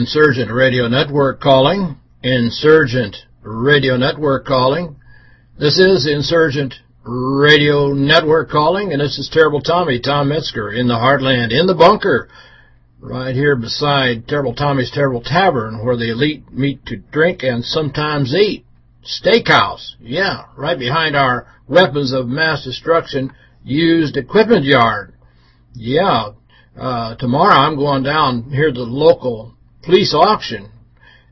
Insurgent Radio Network calling. Insurgent Radio Network calling. This is Insurgent Radio Network calling, and this is Terrible Tommy, Tom Metzger, in the heartland, in the bunker, right here beside Terrible Tommy's Terrible Tavern, where the elite meet to drink and sometimes eat. Steakhouse, yeah, right behind our weapons of mass destruction used equipment yard. Yeah, uh, tomorrow I'm going down here to the local police auction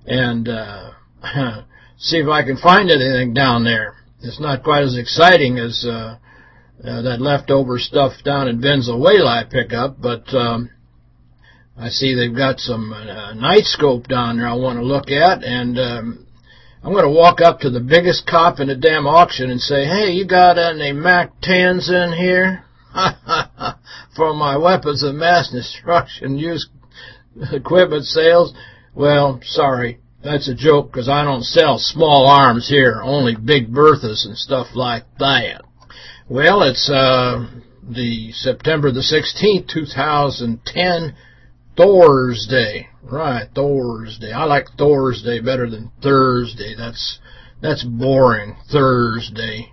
and uh, see if I can find anything down there. It's not quite as exciting as uh, uh, that leftover stuff down in Venezuela I pick up, but um, I see they've got some uh, night scope down there I want to look at, and um, I'm going to walk up to the biggest cop in the damn auction and say, hey, you got any MAC-10s in here? For my weapons of mass destruction use equipment sales? Well, sorry, that's a joke because I don't sell small arms here, only big Berthas and stuff like that. Well, it's uh, the September the 16th, 2010, Thursday. Right, Thursday. I like Thursday better than Thursday. That's that's boring, Thursday.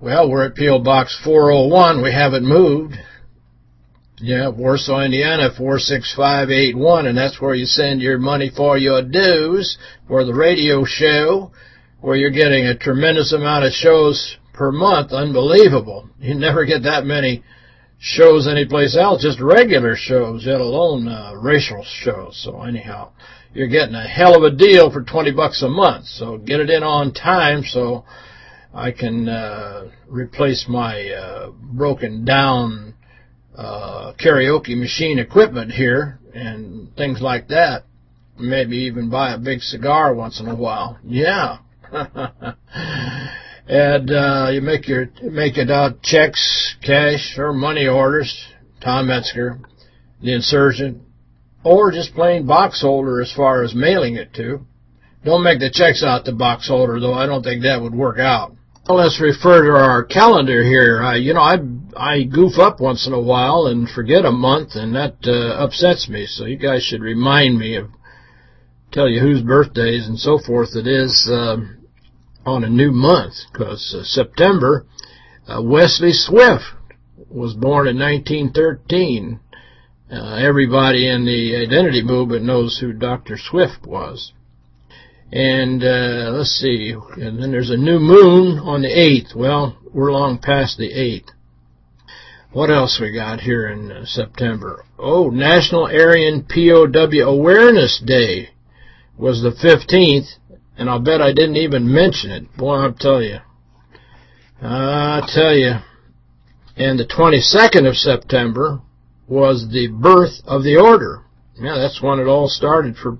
Well, we're at P.O. Box 401. We haven't moved. Yeah, Warsaw, Indiana, 46581, and that's where you send your money for your dues for the radio show, where you're getting a tremendous amount of shows per month. Unbelievable. You never get that many shows anyplace else, just regular shows, let alone uh, racial shows. So anyhow, you're getting a hell of a deal for 20 bucks a month. So get it in on time so I can uh, replace my uh, broken down uh, karaoke machine equipment here and things like that. Maybe even buy a big cigar once in a while. Yeah. and uh, you make your make it out checks, cash, or money orders. Tom Metzger, the insurgent, or just plain box holder as far as mailing it to. Don't make the checks out to box holder, though. I don't think that would work out. Let's refer to our calendar here. I, you know, I I goof up once in a while and forget a month, and that uh, upsets me. So you guys should remind me of, tell you whose birthdays and so forth it is uh, on a new month, because uh, September, uh, Wesley Swift was born in 1913. Uh, everybody in the identity movement knows who Dr. Swift was. And uh, let's see, and then there's a new moon on the 8th. Well, we're long past the 8th. What else we got here in uh, September? Oh, National Aryan POW Awareness Day was the 15th, and I'll bet I didn't even mention it. Boy, I'll tell you. I tell you. And the 22nd of September was the birth of the order. Yeah, that's when it all started for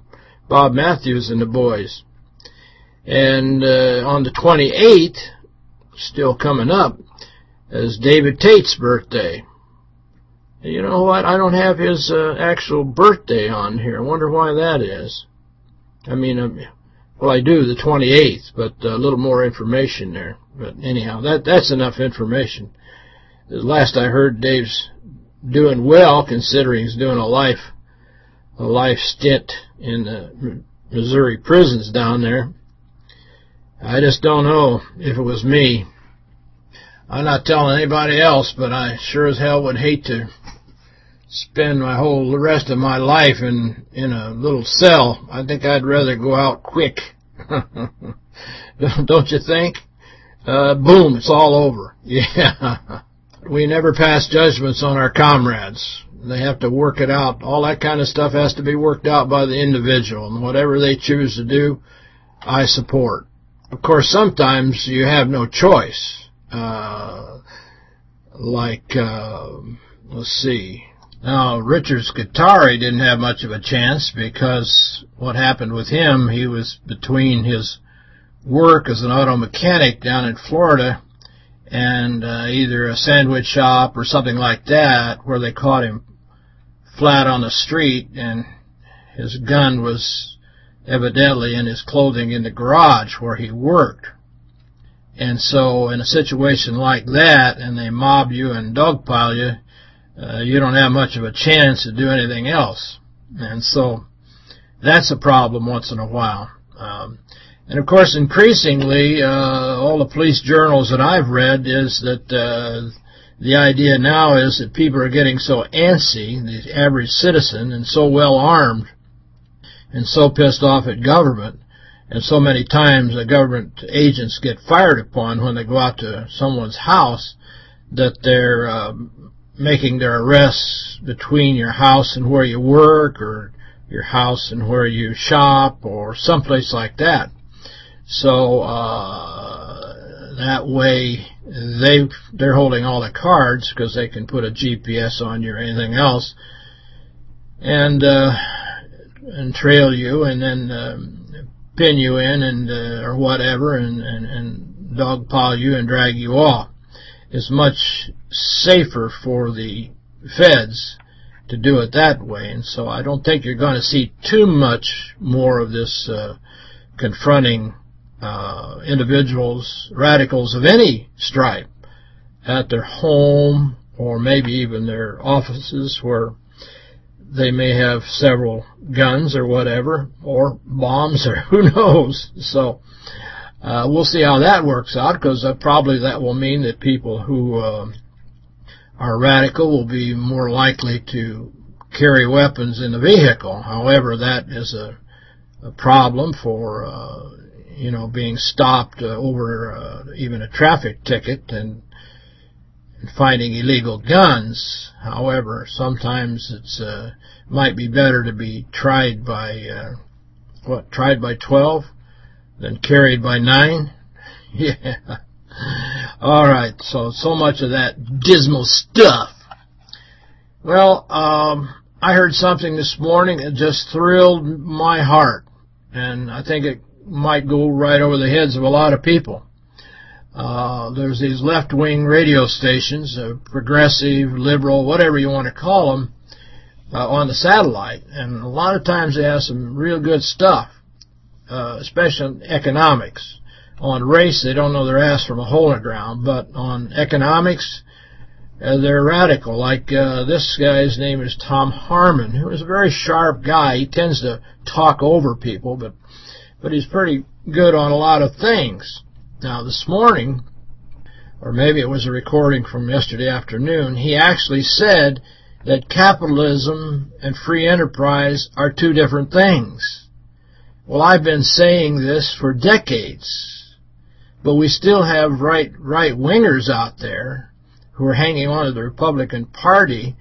Bob Mathews and the boys. And uh, on the 28th, still coming up, is David Tate's birthday. You know what? I don't have his uh, actual birthday on here. I wonder why that is. I mean, uh, well, I do, the 28th, but a little more information there. But anyhow, that that's enough information. Last I heard, Dave's doing well, considering he's doing a life a life stint in the Missouri prisons down there. I just don't know if it was me. I'm not telling anybody else, but I sure as hell would hate to spend my whole the rest of my life in in a little cell. I think I'd rather go out quick. don't you think? Uh, boom, it's all over. Yeah. We never pass judgments on our comrades. They have to work it out. All that kind of stuff has to be worked out by the individual. And whatever they choose to do, I support. Of course, sometimes you have no choice. Uh, like, uh, let's see. Now, Richard Scutari didn't have much of a chance because what happened with him, he was between his work as an auto mechanic down in Florida and uh, either a sandwich shop or something like that where they caught him flat on the street and his gun was evidently in his clothing in the garage where he worked. And so in a situation like that and they mob you and dogpile you, uh, you don't have much of a chance to do anything else. And so that's a problem once in a while. Um, and of course, increasingly, uh, all the police journals that I've read is that uh, the idea now is that people are getting so antsy, the average citizen, and so well armed, and so pissed off at government, and so many times the government agents get fired upon when they go out to someone's house that they're uh, making their arrests between your house and where you work or your house and where you shop or someplace like that. So uh, that way they they're holding all the cards because they can put a GPS on you or anything else and uh, and trail you and then um, pin you in and uh, or whatever and, and and dogpile you and drag you off. It's much safer for the feds to do it that way. And so I don't think you're going to see too much more of this uh, confronting uh, individuals, radicals of any stripe, at their home or maybe even their offices where they may have several guns or whatever, or bombs or who knows. So uh, we'll see how that works out because uh, probably that will mean that people who uh, are radical will be more likely to carry weapons in the vehicle. However, that is a, a problem for uh, you know, being stopped uh, over uh, even a traffic ticket and, and finding illegal guns. However, sometimes it's uh, might be better to be tried by uh, what tried by 12 than carried by 9. yeah. All right, so so much of that dismal stuff. Well, um, I heard something this morning that just thrilled my heart, and I think it might go right over the heads of a lot of people. Uh, there's these left-wing radio stations, uh, progressive, liberal, whatever you want to call them, uh, on the satellite. And a lot of times they have some real good stuff, uh, especially on economics. On race, they don't know their ass from a hole in the ground, but on economics, uh, they're radical. Like uh, this guy's name is Thom Hartmann, who is a very sharp guy. He tends to talk over people, but but he's pretty good on a lot of things. Now, this morning, or maybe it was a recording from yesterday afternoon, he actually said that capitalism and free enterprise are two different things. Well, I've been saying this for decades, but we still have right right wingers out there who are hanging on to the Republican Party,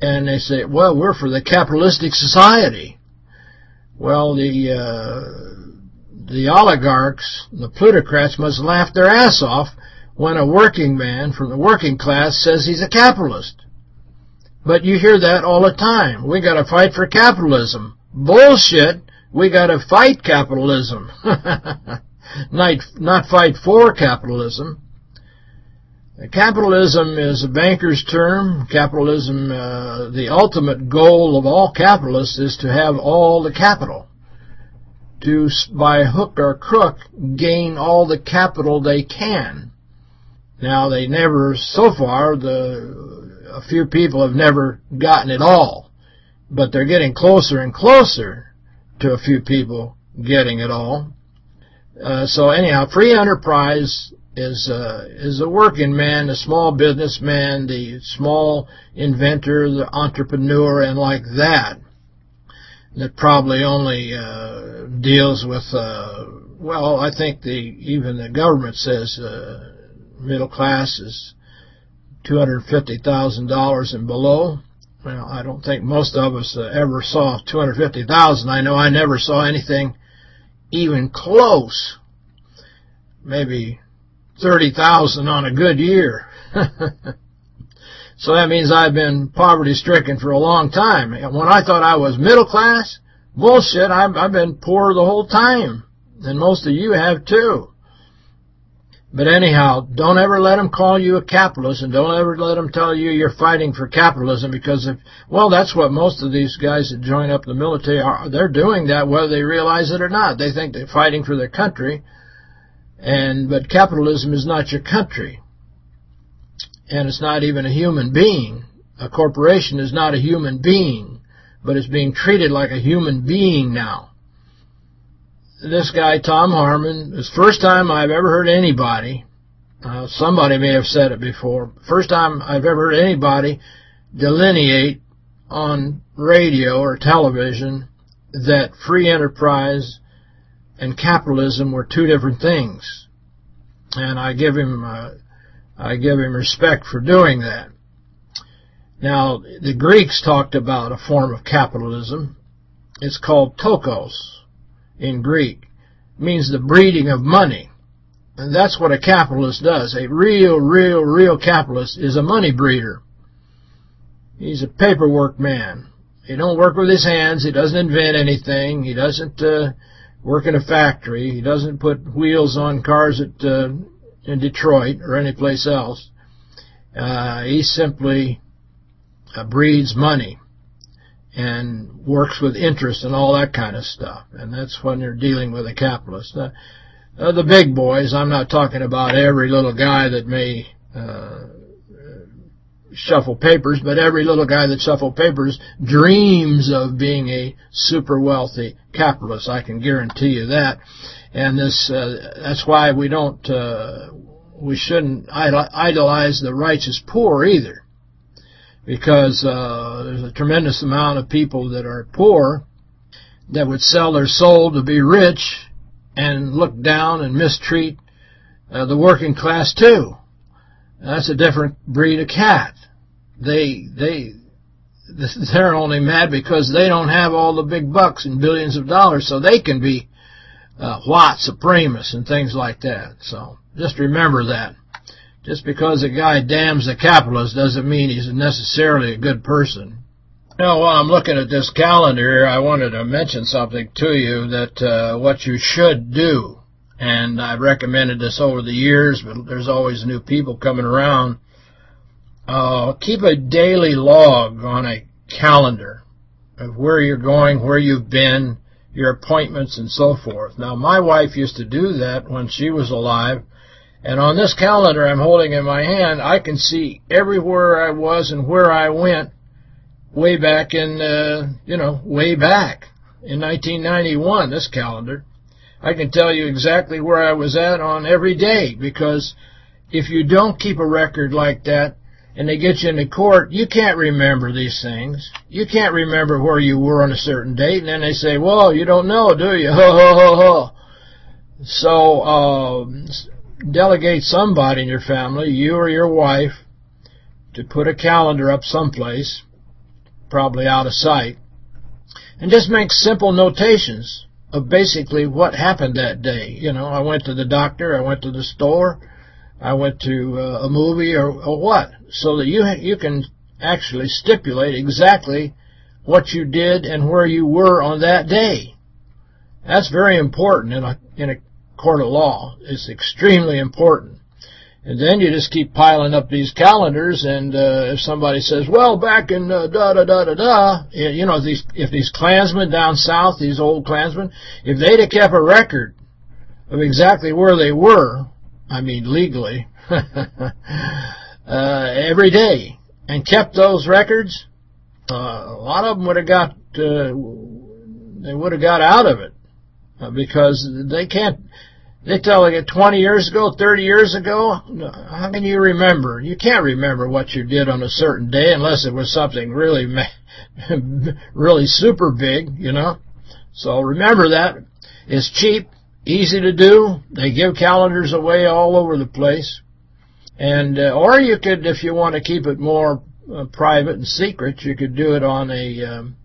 and they say, well, we're for the capitalistic society. Well, the uh, the oligarchs, the plutocrats, must laugh their ass off when a working man from the working class says he's a capitalist. But you hear that all the time. We got to fight for capitalism. Bullshit. We got to fight capitalism. not, not fight for capitalism. Capitalism is a banker's term. Capitalism, uh, the ultimate goal of all capitalists is to have all the capital to, by hook or crook, gain all the capital they can. Now, they never, so far, the a few people have never gotten it all, but they're getting closer and closer to a few people getting it all. Uh, so anyhow, free enterprise is uh, is a working man, a small businessman, the small inventor, the entrepreneur, and like that that probably only uh, deals with, uh, well, I think the even the government says uh, middle class is $250,000 and below. Well, I don't think most of us uh, ever saw 250,000. I know I never saw anything even close. Maybe 30,000 on a good year. So that means I've been poverty-stricken for a long time. When I thought I was middle class, bullshit, I've, I've been poor the whole time. And most of you have too. But anyhow, don't ever let them call you a capitalist and don't ever let them tell you you're fighting for capitalism because if, well, that's what most of these guys that join up the military are. They're doing that whether they realize it or not. They think they're fighting for their country. And, but capitalism is not your country and it's not even a human being. A corporation is not a human being. but it's being treated like a human being now. This guy, Thom Hartmann, is the first time I've ever heard anybody, uh, somebody may have said it before, first time I've ever heard anybody delineate on radio or television that free enterprise and capitalism were two different things. And I give him uh, I give him respect for doing that. Now, the Greeks talked about a form of capitalism. It's called tokos in Greek. It means the breeding of money. And that's what a capitalist does. A real, real, real capitalist is a money breeder. He's a paperwork man. He don't work with his hands. He doesn't invent anything. He doesn't uh, work in a factory. He doesn't put wheels on cars at uh, in Detroit or any place else. Uh, he simply uh, breeds money and works with interest and all that kind of stuff. And that's when you're dealing with a capitalist. Uh, uh, the big boys, I'm not talking about every little guy that may uh, shuffle papers, but every little guy that shuffles papers dreams of being a super wealthy capitalist. I can guarantee you that. And this uh, that's why we don't uh, we shouldn't idolize the righteous poor either. Because uh, there's a tremendous amount of people that are poor that would sell their soul to be rich and look down and mistreat uh, the working class too. That's a different breed of cat they they they're only mad because they don't have all the big bucks and billions of dollars, so they can be uh, white supremacists and things like that. So just remember that. Just because a guy damns the capitalist doesn't mean he's necessarily a good person. Now, while I'm looking at this calendar, I wanted to mention something to you that uh, what you should do. And I've recommended this over the years, but there's always new people coming around uh, keep a daily log on a calendar of where you're going, where you've been, your appointments, and so forth. Now, my wife used to do that when she was alive, and on this calendar I'm holding in my hand, I can see everywhere I was and where I went way back in, uh, you know, way back in 1991, this calendar. I can tell you exactly where I was at on every day because if you don't keep a record like that, and they get you into court, you can't remember these things. You can't remember where you were on a certain date, and then they say, well, you don't know, do you? So, uh, delegate somebody in your family, you or your wife, to put a calendar up someplace, probably out of sight, and just make simple notations of basically what happened that day. You know, I went to the doctor, I went to the store, I went to uh, a movie or, or what, so that you you can actually stipulate exactly what you did and where you were on that day. That's very important in a in a court of law. It's extremely important. And then you just keep piling up these calendars, and uh, if somebody says, well, back in uh, da-da-da-da-da, you know, these if these Klansmen down south, these old Klansmen, if they'd have kept a record of exactly where they were, I mean legally, uh, every day and kept those records, uh, a lot of them would have got uh, they would have got out of it uh, because they can't. They tell you 20 years ago, 30 years ago, how can you remember? You can't remember what you did on a certain day unless it was something really, really super big, you know. So remember that. It's cheap easy to do. They give calendars away all over the place. And uh, Or you could, if you want to keep it more uh, private and secret, you could do it on a um,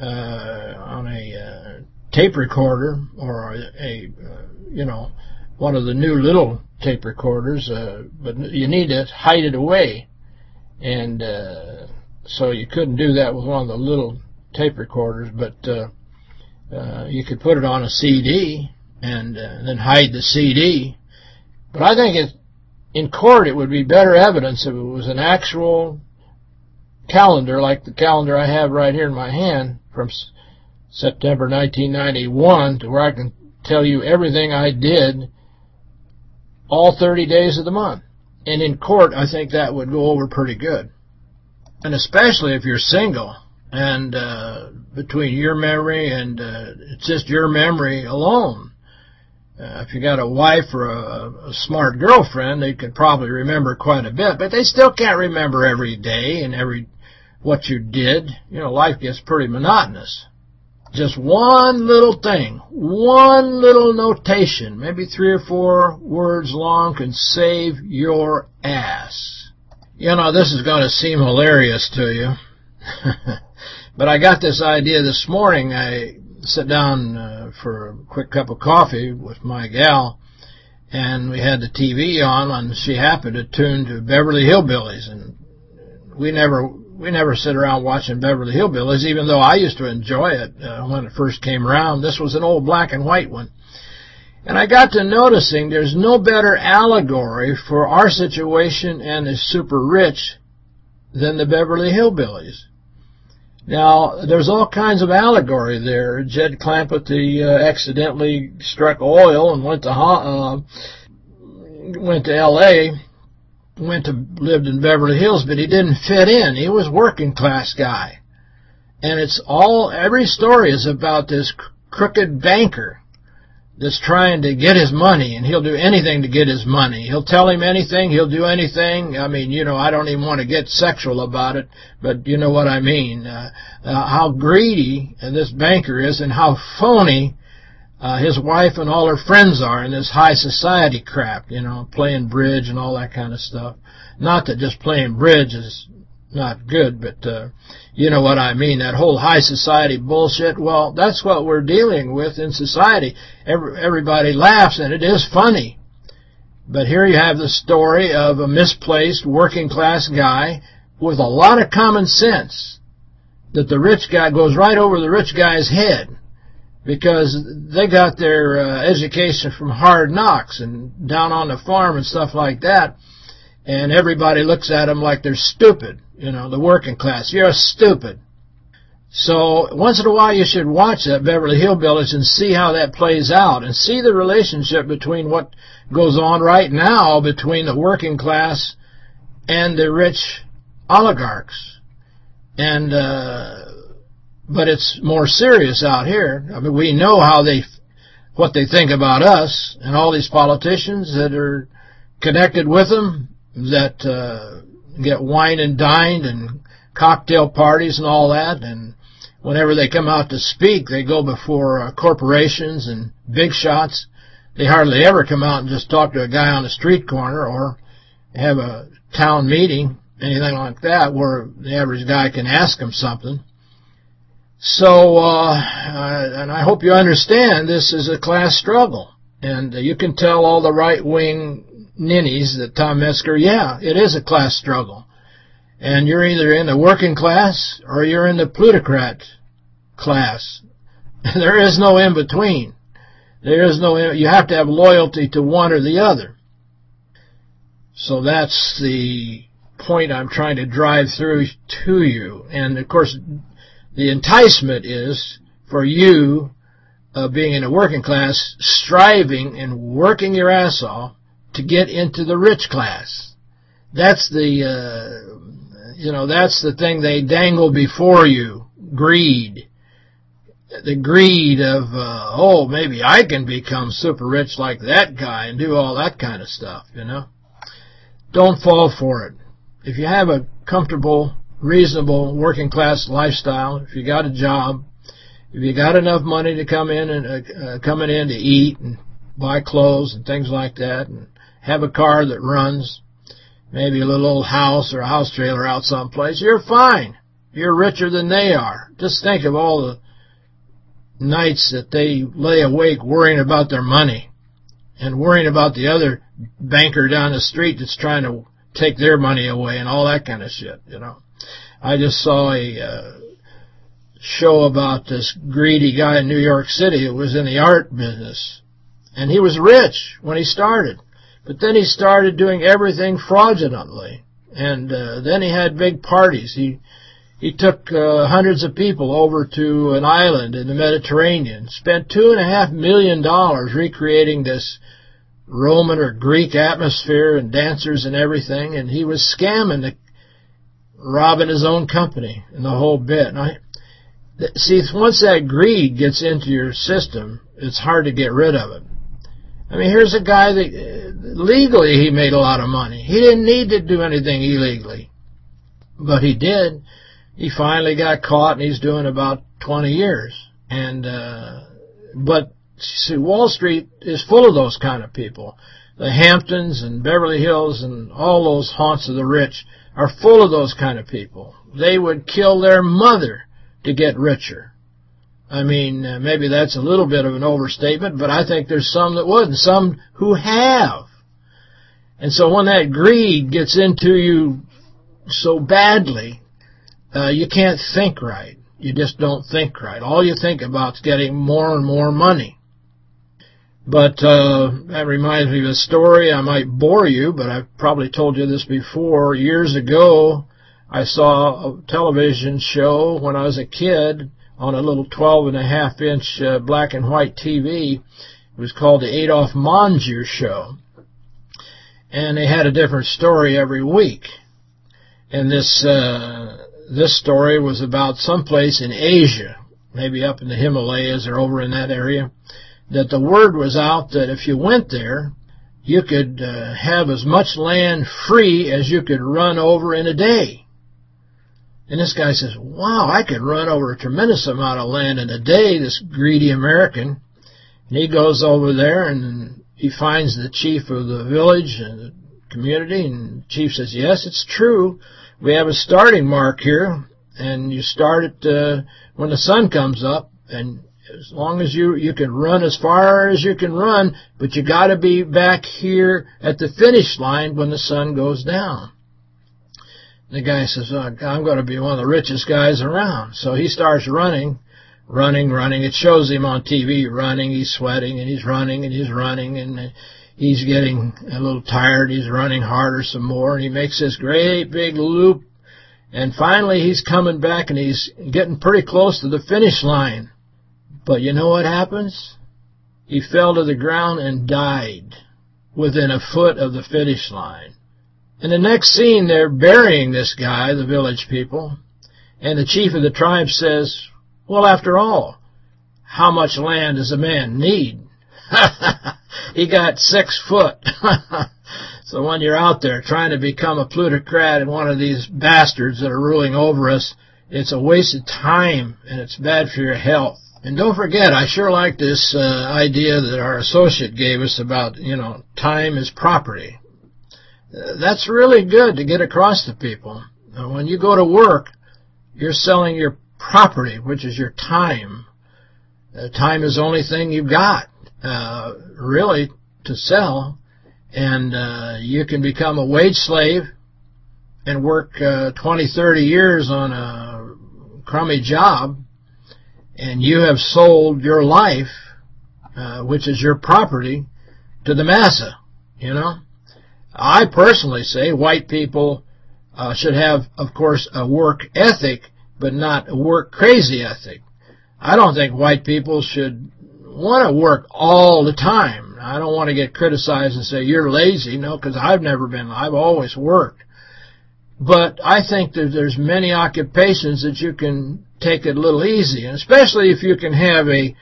uh, on a uh, tape recorder or a, a uh, you know one of the new little tape recorders. Uh, but you need to hide it away, and so you couldn't do that with one of the little tape recorders. But you could put it on a CD and uh, then hide the CD. But I think it, in court it would be better evidence if it was an actual calendar like the calendar I have right here in my hand from September 1991 to where I can tell you everything I did all 30 days of the month. And in court, I think that would go over pretty good. And especially if you're single, and uh, between your memory and uh, it's just your memory alone. Uh, if you got a wife or a, a smart girlfriend, they could probably remember quite a bit, but they still can't remember every day and every what you did. You know, life gets pretty monotonous. Just one little thing, one little notation, maybe three or four words long, can save your ass. You know, this is going to seem hilarious to you. but I got this idea this morning. I sat down uh, for a quick cup of coffee with my gal, and we had the TV on, and she happened to tune to Beverly Hillbillies, and we never we never sit around watching Beverly Hillbillies, even though I used to enjoy it uh, when it first came around. This was an old black and white one. And I got to noticing there's no better allegory for our situation and the super rich than the Beverly Hillbillies. Now, there's all kinds of allegory there. Jed Clampett uh, accidentally struck oil and went to uh, went to L.A., went to lived in Beverly Hills, but he didn't fit in. He was working class guy. And it's all, every story is about this crooked banker that's trying to get his money, and he'll do anything to get his money. He'll tell him anything. He'll do anything. I mean, you know, I don't even want to get sexual about it, but you know what I mean. Uh, uh, how greedy this banker is and how phony uh, his wife and all her friends are in this high society crap, you know, playing bridge and all that kind of stuff. Not that just playing bridge is not good, but uh, you know what I mean, that whole high society bullshit. Well, that's what we're dealing with in society. Every, everybody laughs, and it is funny. But here you have the story of a misplaced working class guy with a lot of common sense that the rich guy goes right over the rich guy's head because they got their uh, education from hard knocks and down on the farm and stuff like that. And everybody looks at them like they're stupid, you know, the working class. You're stupid. So once in a while you should watch that Beverly Hillbillies and see how that plays out and see the relationship between what goes on right now between the working class and the rich oligarchs. And uh, but it's more serious out here. I mean, we know how they, what they think about us, and all these politicians that are connected with them that uh, get wine and dined and cocktail parties and all that, and whenever they come out to speak, they go before uh, corporations and big shots. They hardly ever come out and just talk to a guy on the street corner or have a town meeting, anything like that, where the average guy can ask them something. So, uh, and I hope you understand this is a class struggle. And you can tell all the right-wing ninnies that Tom Metzger, yeah, it is a class struggle. And you're either in the working class or you're in the plutocrat class. there is no in-between. There is no, you have to have loyalty to one or the other. So that's the point I'm trying to drive through to you. And, of course, the enticement is for you, uh, being in a working class, striving and working your ass off to get into the rich class. That's the, uh, you know, that's the thing they dangle before you, greed. The greed of, uh, oh, maybe I can become super rich like that guy and do all that kind of stuff, you know. Don't fall for it. If you have a comfortable reasonable working class lifestyle, if you got a job, if you got enough money to come in and uh, uh, coming in to eat and buy clothes and things like that, and have a car that runs, maybe a little old house or a house trailer out someplace, you're fine. You're richer than they are. Just think of all the nights that they lay awake worrying about their money and worrying about the other banker down the street that's trying to take their money away and all that kind of shit, you know. I just saw a uh, show about this greedy guy in New York City who was in the art business. And he was rich when he started. But then he started doing everything fraudulently. And uh, then he had big parties. He he took uh, hundreds of people over to an island in the Mediterranean, spent two and a half million dollars recreating this Roman or Greek atmosphere and dancers and everything, and he was scamming the robbing his own company and the whole bit. And I, see, once that greed gets into your system, it's hard to get rid of it. I mean, here's a guy that uh, legally he made a lot of money. He didn't need to do anything illegally, but he did. He finally got caught, and he's doing about 20 years. And uh, but see, Wall Street is full of those kind of people. The Hamptons and Beverly Hills and all those haunts of the rich are full of those kind of people. They would kill their mother to get richer. I mean, uh, maybe that's a little bit of an overstatement, but I think there's some that would, and some who have. And so when that greed gets into you so badly, uh, you can't think right. You just don't think right. All you think about is getting more and more money. But uh, that reminds me of a story. I might bore you, but I've probably told you this before. Years ago, I saw a television show when I was a kid on a little 12 and a half inch uh, black and white TV. It was called the Adolphe Menjou Show. And they had a different story every week. And this uh, this story was about someplace in Asia, maybe up in the Himalayas or over in that area, that the word was out that if you went there, you could uh, have as much land free as you could run over in a day. And this guy says, wow, I could run over a tremendous amount of land in a day, this greedy American. And he goes over there and he finds the chief of the village and the community, and the chief says, yes, it's true. We have a starting mark here, and you start it uh, when the sun comes up, and as long as you you can run as far as you can run, but you got to be back here at the finish line when the sun goes down. The guy says, oh, I'm going to be one of the richest guys around. So he starts running, running, running. It shows him on TV running. He's sweating, and he's running, and he's running, and he's getting a little tired. He's running harder some more, and he makes this great big loop. And finally, he's coming back, and he's getting pretty close to the finish line. But you know what happens? He fell to the ground and died within a foot of the finish line. In the next scene, they're burying this guy, the village people, and the chief of the tribe says, well, after all, how much land does a man need? he got six foot. so when you're out there trying to become a plutocrat and one of these bastards that are ruling over us, it's a waste of time and it's bad for your health. And don't forget, I sure like this uh, idea that our associate gave us about, you know, time is property that's really good to get across to people. When you go to work, you're selling your property, which is your time. Uh, time is the only thing you've got, uh, really, to sell. And uh, you can become a wage slave and work uh, 20, 30 years on a crummy job, and you have sold your life, uh, which is your property, to the massa, you know? I personally say white people uh, should have, of course, a work ethic, but not a work crazy ethic. I don't think white people should want to work all the time. I don't want to get criticized and say, you're lazy. No, because I've never been. I've always worked. But I think that there's many occupations that you can take it a little easy, and especially if you can have a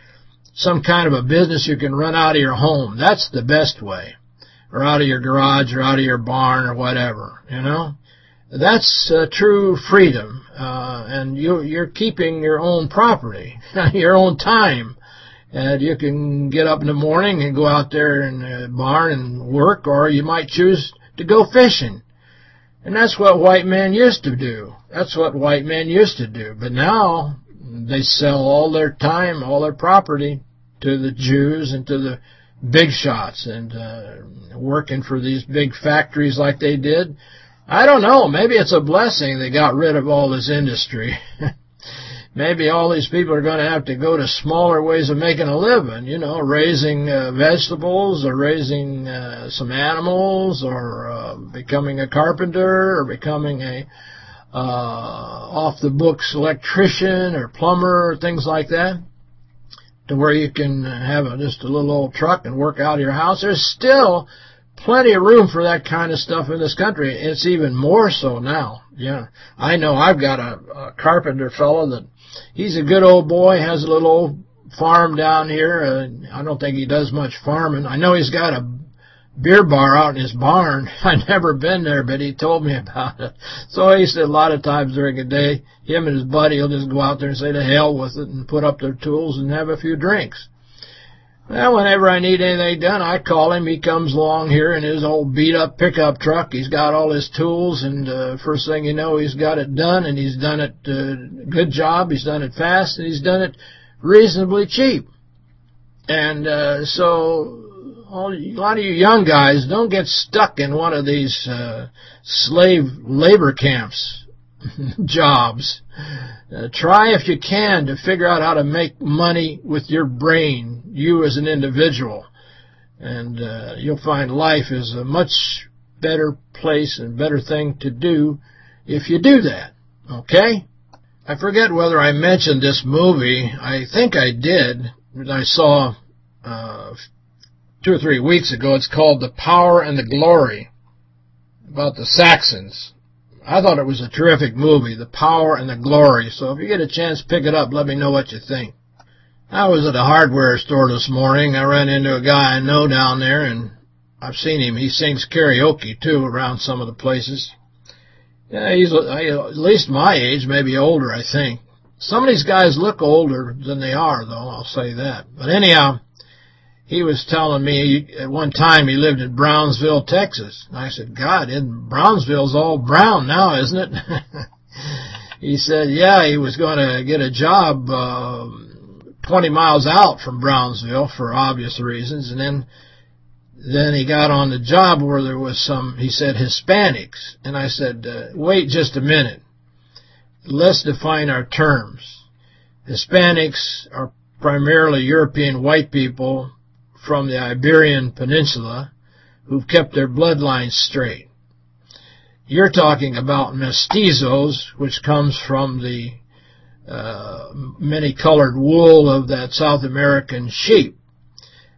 some kind of a business you can run out of your home. That's the best way or out of your garage or out of your barn or whatever, you know. That's uh, true freedom, uh, and you, you're keeping your own property, your own time. And you can get up in the morning and go out there in the barn and work, or you might choose to go fishing. And that's what white men used to do. That's what white men used to do. But now they sell all their time, all their property to the Jews and to the big shots and uh, working for these big factories like they did. I don't know. Maybe it's a blessing they got rid of all this industry. Maybe all these people are going to have to go to smaller ways of making a living, you know, raising uh, vegetables or raising uh, some animals or uh, becoming a carpenter or becoming a uh, off-the-books electrician or plumber or things like that to where you can have a, just a little old truck and work out of your house. There's still plenty of room for that kind of stuff in this country. It's even more so now. Yeah, I know I've got a, a carpenter fellow that he's a good old boy, has a little old farm down here. Uh, I don't think he does much farming. I know he's got a beer bar out in his barn. I've never been there, but he told me about it. So he said a lot of times during the day, him and his buddy will just go out there and say to hell with it and put up their tools and have a few drinks. Well, whenever I need anything done, I call him. He comes along here in his old beat-up pickup truck. He's got all his tools, and uh, first thing you know, he's got it done, and he's done it uh, good job. He's done it fast, and he's done it reasonably cheap. And uh, so all, a lot of you young guys don't get stuck in one of these uh, slave labor camps jobs. Uh, try if you can to figure out how to make money with your brain, you as an individual. And uh, you'll find life is a much better place and better thing to do if you do that. Okay? I forget whether I mentioned this movie. I think I did. I saw uh, two or three weeks ago. It's called The Power and the Glory, about the Saxons. I thought it was a terrific movie, The Power and the Glory. So if you get a chance, pick it up. Let me know what you think. I was at a hardware store this morning. I ran into a guy I know down there, and I've seen him. He sings karaoke, too, around some of the places. Yeah, he's uh, at least my age, maybe older, I think. Some of these guys look older than they are, though, I'll say that. But anyhow, he was telling me at one time he lived in Brownsville, Texas. And I said, God, in Brownsville's all brown now, isn't it? he said, yeah, he was going to get a job uh, 20 miles out from Brownsville for obvious reasons. And then then he got on the job where there was some, he said, Hispanics. And I said, uh, wait just a minute. Let's define our terms. Hispanics are primarily European white people from the Iberian Peninsula who've kept their bloodlines straight. You're talking about mestizos, which comes from the uh, many-colored wool of that South American sheep,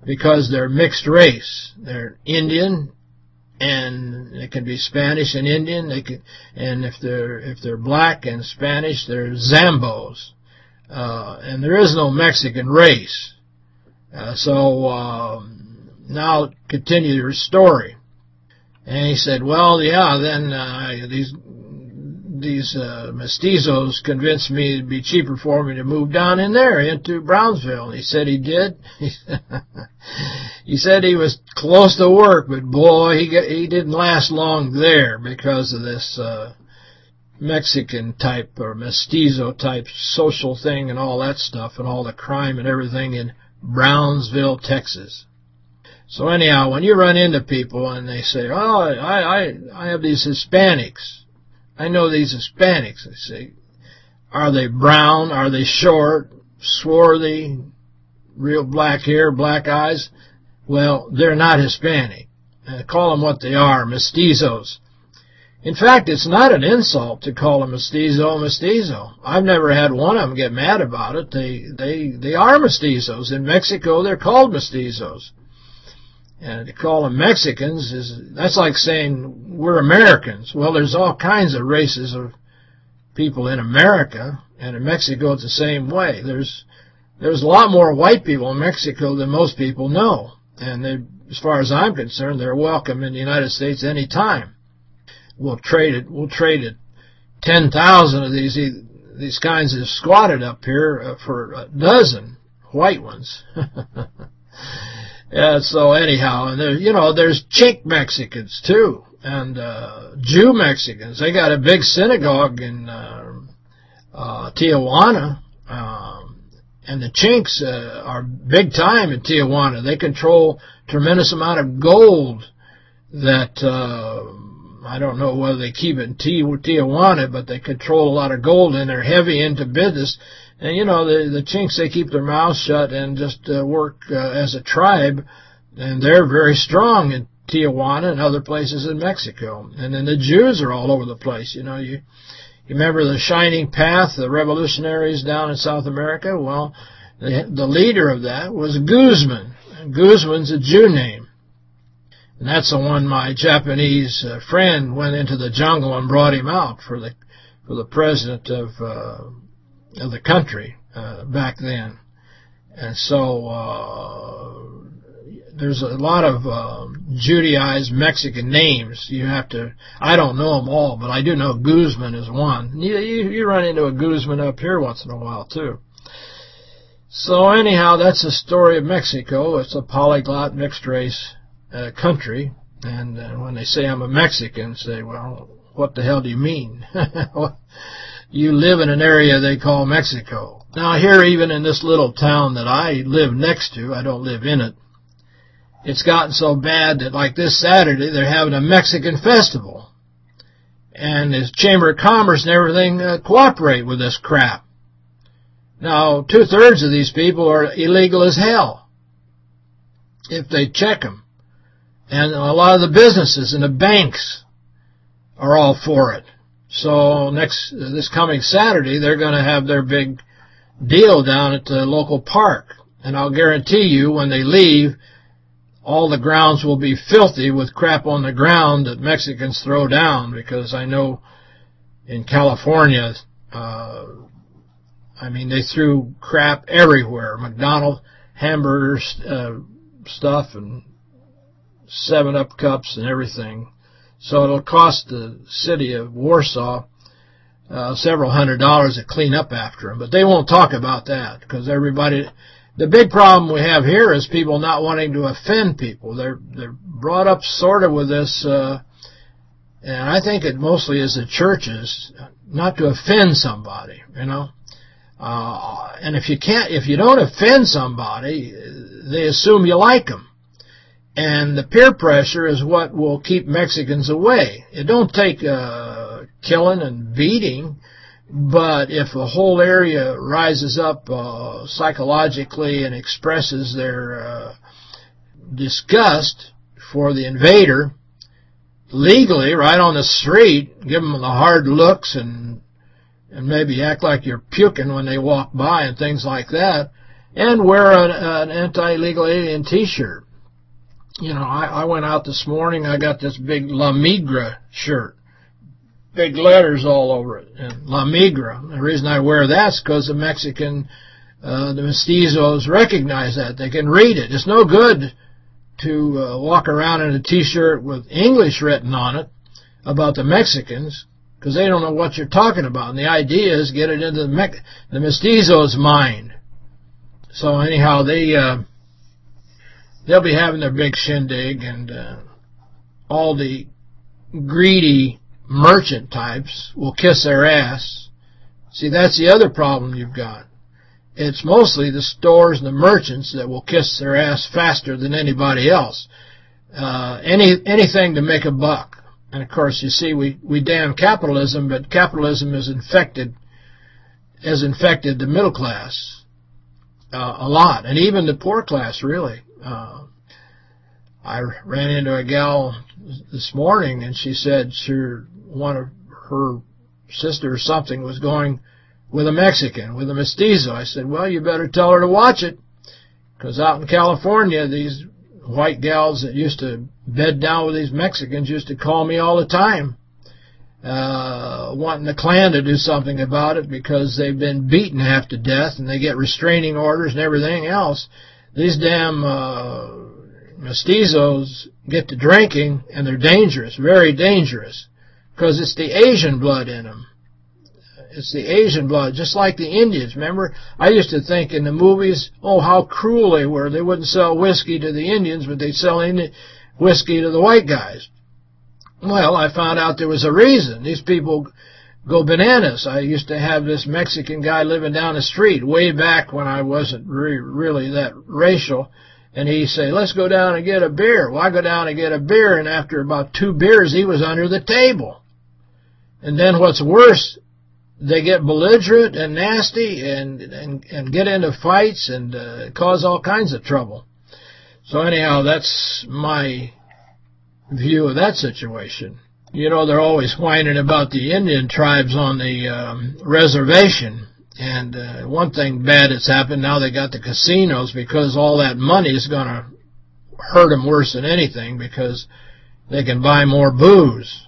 because they're mixed race. They're Indian, and it can be Spanish and Indian. They can, and if they're if they're black and Spanish, they're Zambos. Uh, and there is no Mexican race. Uh, so um, now continue your story. And he said, well, yeah, then uh, these these uh, mestizos convinced me it'd be cheaper for me to move down in there into Brownsville. He said he did. he said he was close to work, but boy, he got, he didn't last long there because of this uh, Mexican type or mestizo type social thing and all that stuff and all the crime and everything in Brownsville, Texas. So anyhow, when you run into people and they say, oh, I, I, I have these Hispanics. I know these Hispanics. I say, are they brown? Are they short? Swarthy? Real black hair, black eyes? Well, they're not Hispanic. Uh, call them what they are, mestizos. In fact, it's not an insult to call a mestizo a mestizo. I've never had one of them get mad about it. They they they are mestizos. In Mexico, they're called mestizos. And to call them Mexicans is that's like saying we're Americans. Well, there's all kinds of races of people in America, and in Mexico it's the same way. There's there's a lot more white people in Mexico than most people know, and they, as far as I'm concerned, they're welcome in the United States any time we'll trade it. We'll trade it. Ten thousand of these these kinds have squatted up here uh, for a dozen white ones. yeah. So anyhow, and there, you know, there's Chink Mexicans too, and uh, Jew Mexicans. They got a big synagogue in uh, uh, Tijuana. Um, and the Chinks uh, are big time in Tijuana. They control tremendous amount of gold that uh, I don't know whether they keep it in Tijuana, but they control a lot of gold and they're heavy into business. And, you know, the, the Chinks, they keep their mouths shut and just uh, work uh, as a tribe. And they're very strong in Tijuana and other places in Mexico. And then the Jews are all over the place. You know, you, you remember the Shining Path, the revolutionaries down in South America? Well, the, the leader of that was Guzman. Guzman's a Jew name. And that's the one my Japanese uh, friend went into the jungle and brought him out for the for the president of uh, of the country uh, back then. And so uh, there's a lot of uh, Judaized Mexican names. You have to, I don't know them all, but I do know Guzman is one. You, you, you run into a Guzman up here once in a while, too. So anyhow, that's the story of Mexico. It's a polyglot mixed race uh, country. And uh, when they say I'm a Mexican, say, well, what the hell do you mean? you live in an area they call Mexico. Now here, even in this little town that I live next to, I don't live in it, it's gotten so bad that like this Saturday, they're having a Mexican festival. And the Chamber of Commerce and everything uh, cooperate with this crap. Now, two-thirds of these people are illegal as hell if they check them. And a lot of the businesses and the banks are all for it. So next this coming Saturday, they're going to have their big deal down at the local park. And I'll guarantee you when they leave, all the grounds will be filthy with crap on the ground that Mexicans throw down because I know in California, uh, I mean, they threw crap everywhere. McDonald's hamburgers, uh, stuff and 7-Up cups and everything. So it'll cost the city of Warsaw uh, several hundred dollars to clean up after them. But they won't talk about that because everybody... The big problem we have here is people not wanting to offend people. They're they're brought up sort of with this, uh, and I think it mostly is the churches, not to offend somebody, you know. Uh, and if you can't, if you don't offend somebody, they assume you like them. And the peer pressure is what will keep Mexicans away. It don't take uh, killing and beating, but if a whole area rises up uh, psychologically and expresses their uh, disgust for the invader, legally, right on the street, give them the hard looks and and maybe act like you're puking when they walk by and things like that, and wear an, an anti-legal alien T-shirt. You know, I, I went out this morning, I got this big La Migra shirt. Big letters all over it. And La Migra. The reason I wear that's because the Mexican, uh, the mestizos recognize that. They can read it. It's no good to uh, walk around in a T-shirt with English written on it about the Mexicans because they don't know what you're talking about. And the idea is get it into the, me the mestizo's mind. So anyhow, they uh, they'll be having their big shindig, and uh, all the greedy merchant types will kiss their ass. See, that's the other problem you've got. It's mostly the stores and the merchants that will kiss their ass faster than anybody else. Uh, any anything to make a buck. And of course, you see, we, we damn capitalism, but capitalism is infected, has infected the middle class uh, a lot, and even the poor class, really. Uh, I ran into a gal this morning, and she said she one of her sister or something was going with a Mexican, with a mestizo. I said, well, you better tell her to watch it, because out in California, these white gals that used to bed down with these Mexicans used to call me all the time, uh, wanting the Klan to do something about it because they've been beaten half to death and they get restraining orders and everything else. These damn uh, mestizos get to drinking and they're dangerous, very dangerous, because it's the Asian blood in them. It's the Asian blood, just like the Indians. Remember, I used to think in the movies, oh, how cruel they were. They wouldn't sell whiskey to the Indians, but they'd sell Indian whiskey to the white guys. Well, I found out there was a reason. These people go bananas. I used to have this Mexican guy living down the street way back when I wasn't re really that racial. And he'd say, let's go down and get a beer. Well, I go down and get a beer, and after about two beers, he was under the table. And then what's worse, they get belligerent and nasty and and, and get into fights and uh, cause all kinds of trouble. So anyhow, that's my view of that situation. You know, they're always whining about the Indian tribes on the um, reservation. And uh, one thing bad that's happened, now they got the casinos because all that money is going to hurt them worse than anything because they can buy more booze.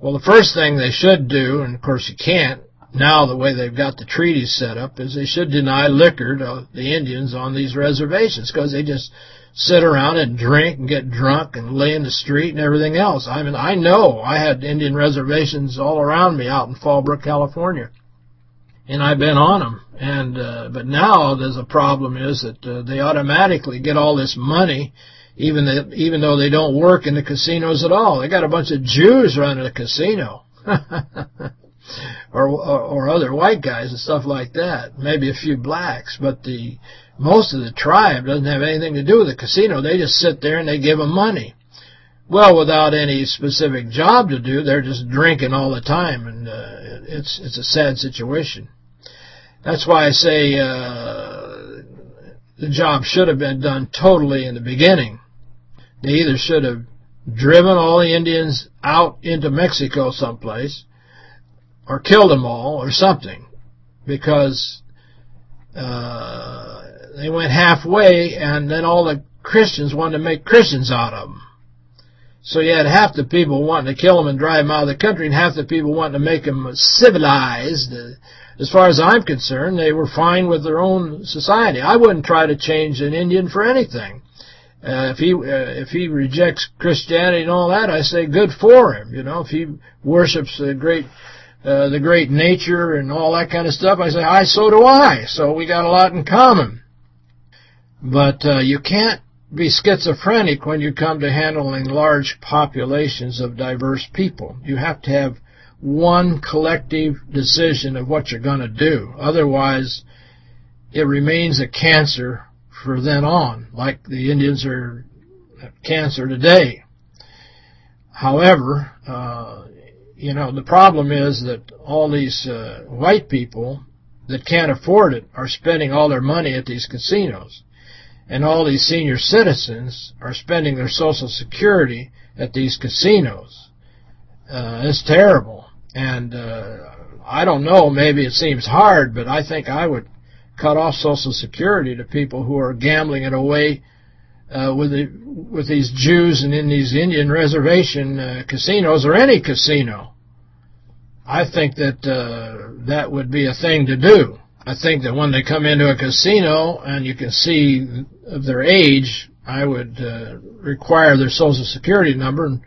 Well, the first thing they should do, and of course you can't, now the way they've got the treaties set up, is they should deny liquor to the Indians on these reservations because they just sit around and drink and get drunk and lay in the street and everything else. I mean, I know I had Indian reservations all around me out in Fallbrook, California. And I've been on them. And uh, But now there's a problem is that uh, they automatically get all this money even the, even though they don't work in the casinos at all. They got a bunch of Jews running the casino. or, or, or other white guys and stuff like that. Maybe a few blacks, but the most of the tribe doesn't have anything to do with the casino. They just sit there and they give them money. Well, without any specific job to do, they're just drinking all the time, and uh, it's it's a sad situation. That's why I say uh, the job should have been done totally in the beginning. They either should have driven all the Indians out into Mexico someplace, or killed them all, or something, because uh, they went halfway, and then all the Christians wanted to make Christians out of them. So you had half the people wanting to kill them and drive them out of the country, and half the people wanting to make them civilized. As far as I'm concerned, they were fine with their own society. I wouldn't try to change an Indian for anything. Uh, if he uh, if he rejects Christianity and all that, I say good for him. You know, if he worships the great uh, the great nature and all that kind of stuff, I say, I so do I. So we got a lot in common. But uh, you can't be schizophrenic when you come to handling large populations of diverse people. You have to have one collective decision of what you're going to do. Otherwise, it remains a cancer for then on, like the Indians are cancer today. However, uh, you know, the problem is that all these uh, white people that can't afford it are spending all their money at these casinos. And all these senior citizens are spending their Social Security at these casinos. Uh, it's terrible. And uh, I don't know, maybe it seems hard, but I think I would cut off Social Security to people who are gambling it away uh, with the, with these Jews and in these Indian reservation uh, casinos or any casino. I think that uh, that would be a thing to do. I think that when they come into a casino and you can see of their age, I would uh, require their Social Security number and,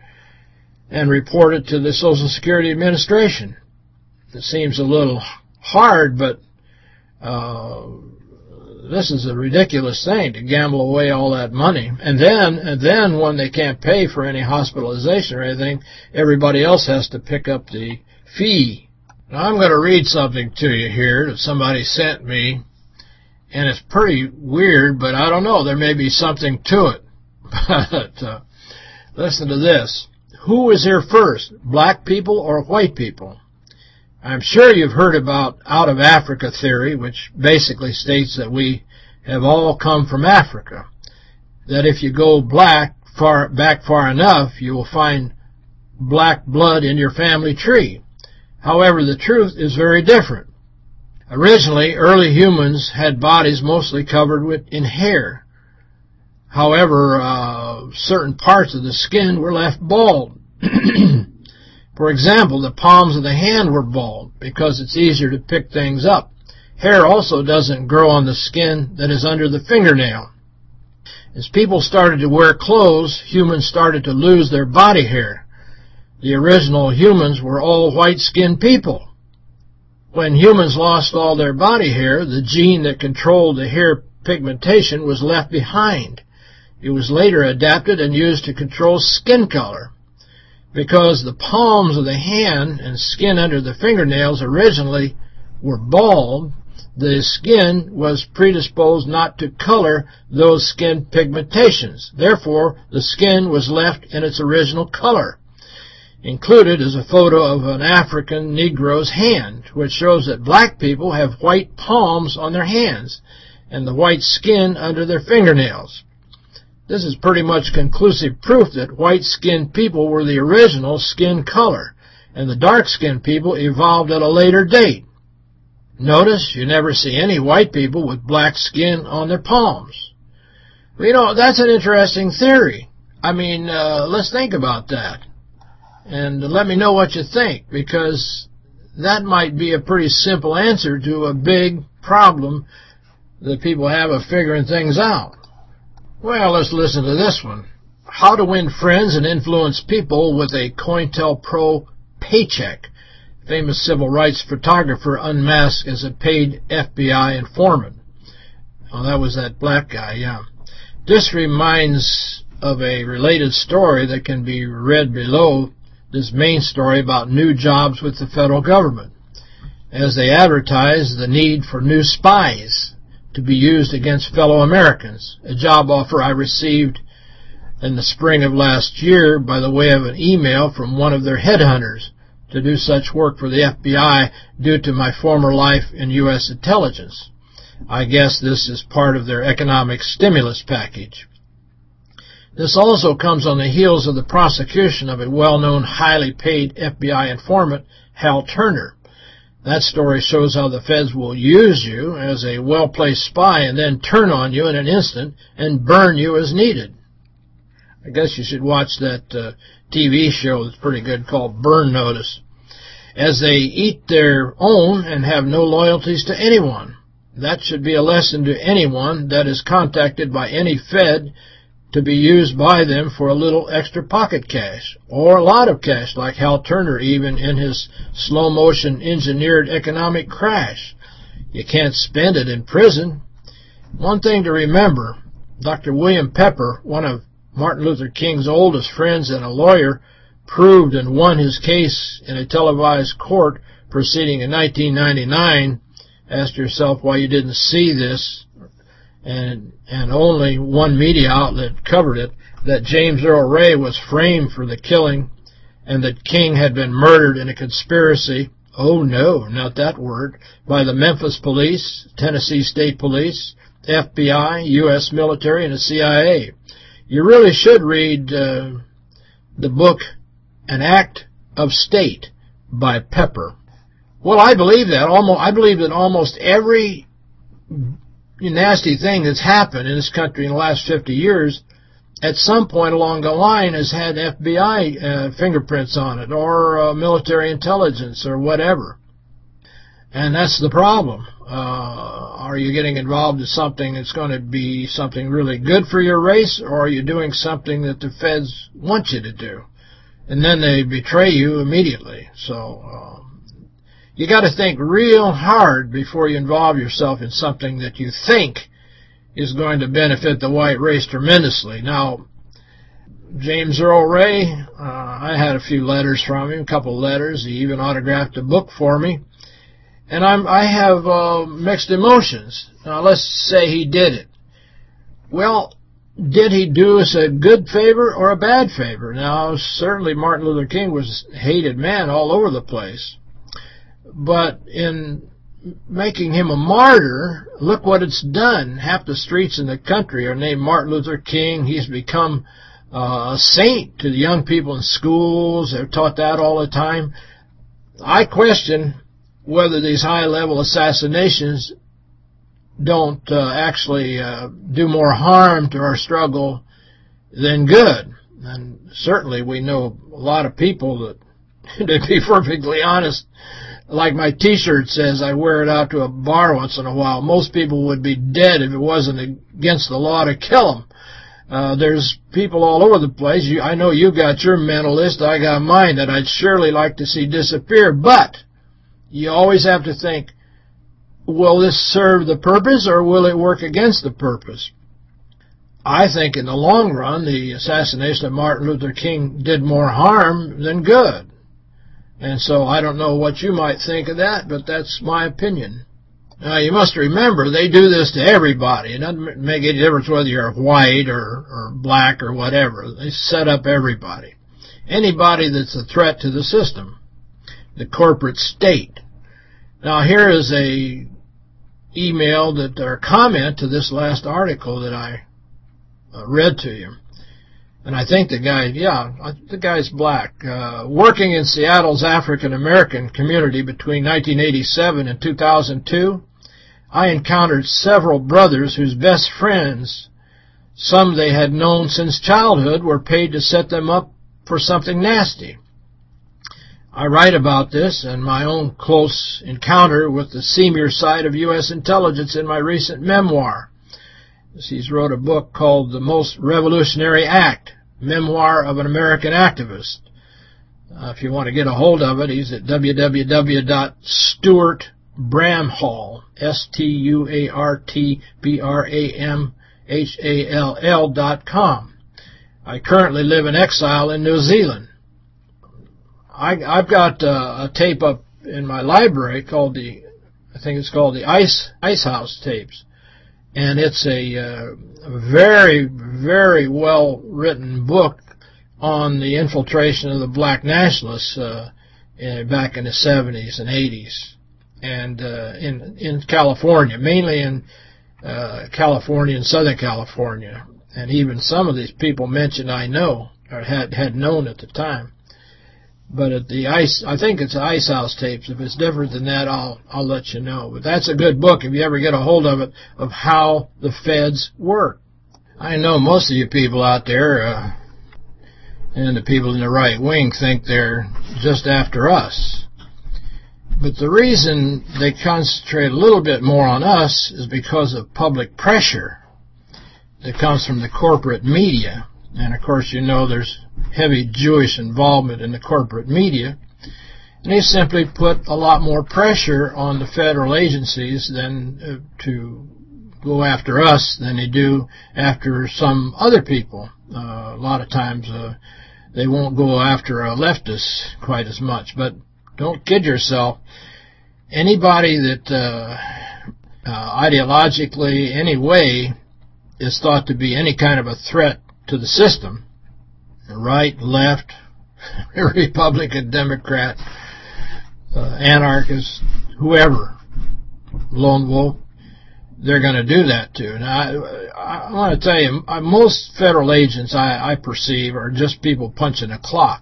and report it to the Social Security Administration. It seems a little hard, but uh, this is a ridiculous thing to gamble away all that money. And then, and then when they can't pay for any hospitalization or anything, everybody else has to pick up the fee. Now I'm going to read something to you here that somebody sent me, and it's pretty weird, but I don't know. There may be something to it. But uh, listen to this. Who was here first, black people or white people? I'm sure you've heard about out of Africa theory, which basically states that we have all come from Africa. That if you go black far back far enough, you will find black blood in your family tree. However, the truth is very different. Originally, early humans had bodies mostly covered with in hair. However, uh, certain parts of the skin were left bald. For example, the palms of the hand were bald because it's easier to pick things up. Hair also doesn't grow on the skin that is under the fingernail. As people started to wear clothes, humans started to lose their body hair. The original humans were all white-skinned people. When humans lost all their body hair, the gene that controlled the hair pigmentation was left behind. It was later adapted and used to control skin color because the palms of the hand and skin under the fingernails originally were bald, the skin was predisposed not to color those skin pigmentations. Therefore, the skin was left in its original color. Included is a photo of an African Negro's hand, which shows that black people have white palms on their hands and the white skin under their fingernails. This is pretty much conclusive proof that white-skinned people were the original skin color, and the dark-skinned people evolved at a later date. Notice you never see any white people with black skin on their palms. You know, that's an interesting theory. I mean, uh, let's think about that. And let me know what you think, because that might be a pretty simple answer to a big problem that people have of figuring things out. Well, let's listen to this one. How to win friends and influence people with a COINTELPRO paycheck. Famous civil rights photographer unmasked as a paid FBI informant. Oh, that was that black guy, yeah. This reminds of a related story that can be read below this main story about new jobs with the federal government as they advertise the need for new spies to be used against fellow Americans, a job offer I received in the spring of last year by the way of an email from one of their headhunters to do such work for the FBI due to my former life in U.S. intelligence. I guess this is part of their economic stimulus package. This also comes on the heels of the prosecution of a well-known, highly paid FBI informant, Hal Turner. That story shows how the feds will use you as a well-placed spy and then turn on you in an instant and burn you as needed. I guess you should watch that uh, TV show that's pretty good called Burn Notice. As they eat their own and have no loyalties to anyone. That should be a lesson to anyone that is contacted by any Fed to be used by them for a little extra pocket cash, or a lot of cash, like Hal Turner even in his slow-motion engineered economic crash. You can't spend it in prison. One thing to remember, Dr. William Pepper, one of Martin Luther King's oldest friends and a lawyer, proved and won his case in a televised court proceeding in 1999. Ask yourself why you didn't see this and and only one media outlet covered it, that James Earl Ray was framed for the killing and that King had been murdered in a conspiracy, oh no, not that word, by the Memphis Police, Tennessee State Police, FBI, U.S. military, and the CIA. You really should read uh, the book An Act of State by Pepper. Well, I believe that. Almost, I believe that almost every nasty thing that's happened in this country in the last 50 years, at some point along the line has had FBI uh, fingerprints on it or uh, military intelligence or whatever. And that's the problem. Uh, are you getting involved in something that's going to be something really good for your race or are you doing something that the feds want you to do? And then they betray you immediately. So uh, you got to think real hard before you involve yourself in something that you think is going to benefit the white race tremendously. Now, James Earl Ray, uh, I had a few letters from him, a couple letters. He even autographed a book for me. And I'm, I have uh, mixed emotions. Now, let's say he did it. Well, did he do us a good favor or a bad favor? Now, certainly Martin Luther King was a hated man all over the place. But in making him a martyr, look what it's done. Half the streets in the country are named Martin Luther King. He's become uh, a saint to the young people in schools. They're taught that all the time. I question whether these high-level assassinations don't uh, actually uh, do more harm to our struggle than good. And certainly we know a lot of people that, to be perfectly honest, like my T-shirt says, I wear it out to a bar once in a while. Most people would be dead if it wasn't against the law to kill them. Uh, there's people all over the place. You, I know you got your mental list. I got mine that I'd surely like to see disappear. But you always have to think, will this serve the purpose or will it work against the purpose? I think in the long run, the assassination of Martin Luther King did more harm than good. And so I don't know what you might think of that, but that's my opinion. Now, you must remember, they do this to everybody. It doesn't make any difference whether you're white or, or black or whatever. They set up everybody. Anybody that's a threat to the system, the corporate state. Now, here is a email that or comment to this last article that I uh, read to you. And I think the guy, yeah, the guy's black. Uh, working in Seattle's African-American community between 1987 and 2002, I encountered several brothers whose best friends some they had known since childhood were paid to set them up for something nasty. I write about this and my own close encounter with the seamier side of U.S. intelligence in my recent memoir. He's wrote a book called The Most Revolutionary Act, Memoir of an American Activist. Uh, if you want to get a hold of it, he's at www.stuartbramhall, S-T-U-A-R-T-B-R-A-M-H-A-L-L dot com. I currently live in exile in New Zealand. I, I've got uh, a tape up in my library called the, I think it's called the Ice Ice House tapes, and it's a, uh, very, very well written book on the infiltration of the black nationalists uh, in, back in the 70s and 80s, and uh, in in California, mainly in uh, California and Southern California, and even some of these people mentioned I know or had had known at the time. But at the ice, I think it's Ice House tapes. If it's different than that, I'll I'll let you know. But that's a good book if you ever get a hold of it of how the feds work. I know most of you people out there, uh, and the people in the right wing think they're just after us. But the reason they concentrate a little bit more on us is because of public pressure that comes from the corporate media. And of course, you know there's heavy Jewish involvement in the corporate media. And they simply put a lot more pressure on the federal agencies than uh, to go after us than they do after some other people. Uh, a lot of times uh, they won't go after a leftist quite as much. But don't kid yourself. Anybody that uh, uh, ideologically, any way, is thought to be any kind of a threat to the system, right, left, Republican, Democrat, uh, anarchist, whoever, lone wolf, they're going to do that too. Now, I, I want to tell you, most federal agents I, I perceive are just people punching a clock.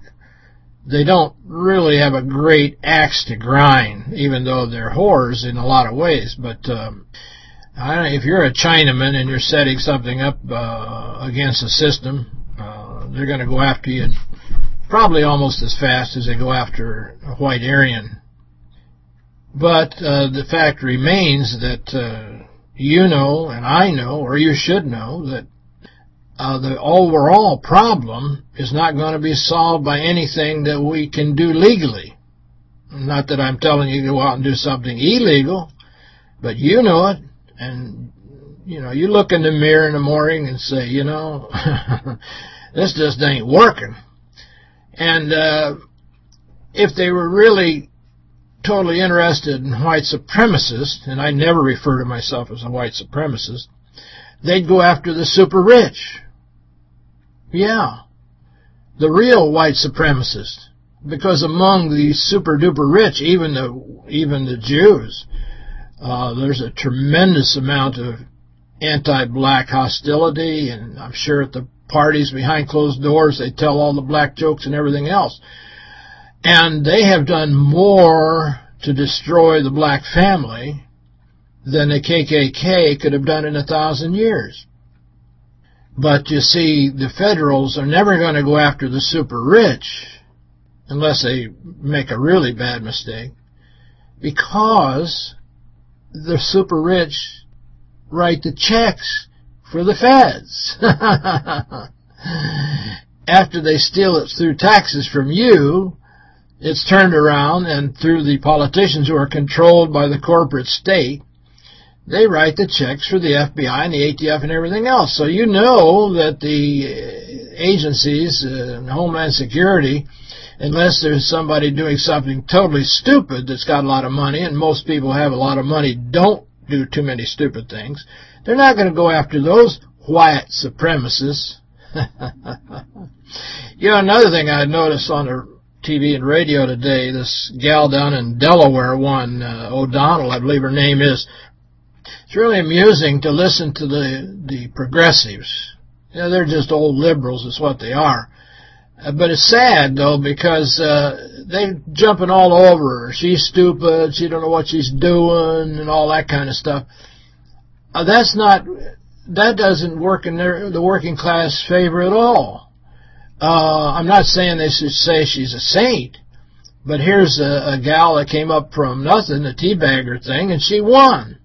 They don't really have a great axe to grind, even though they're whores in a lot of ways. But um, I, if you're a Chinaman and you're setting something up uh, against the system, uh, they're going to go after you probably almost as fast as they go after a white Aryan. But uh, the fact remains that uh, you know and I know, or you should know, that uh, the overall problem is not going to be solved by anything that we can do legally. Not that I'm telling you to go out and do something illegal, but you know it. And, you know, you look in the mirror in the morning and say, you know, this just ain't working. And uh, if they were really totally interested in white supremacists, and I never refer to myself as a white supremacist, they'd go after the super rich. Yeah, the real white supremacists. Because among the super duper rich, even the even the Jews, uh, there's a tremendous amount of anti-black hostility, and I'm sure at the parties behind closed doors they tell all the black jokes and everything else. And they have done more to destroy the black family than the KKK could have done in a thousand years. But you see, the Federals are never going to go after the super rich unless they make a really bad mistake because the super rich write the checks for the feds. After they steal it through taxes from you, it's turned around and through the politicians who are controlled by the corporate state, they write the checks for the FBI and the ATF and everything else. So you know that the agencies, uh, Homeland Security, unless there's somebody doing something totally stupid that's got a lot of money, and most people have a lot of money don't do too many stupid things, they're not going to go after those white supremacists. you know, another thing I noticed on the TV and radio today, this gal down in Delaware, one uh, O'Donnell, I believe her name is, it's really amusing to listen to the the progressives. You know, they're just old liberals is what they are. Uh, but it's sad, though, because uh, they're jumping all over her. She's stupid, she don't know what she's doing, and all that kind of stuff. Uh, that's not that doesn't work in their, the working class favor at all. Uh, I'm not saying they should say she's a saint, but here's a, a gal that came up from nothing, a teabagger thing, and she won.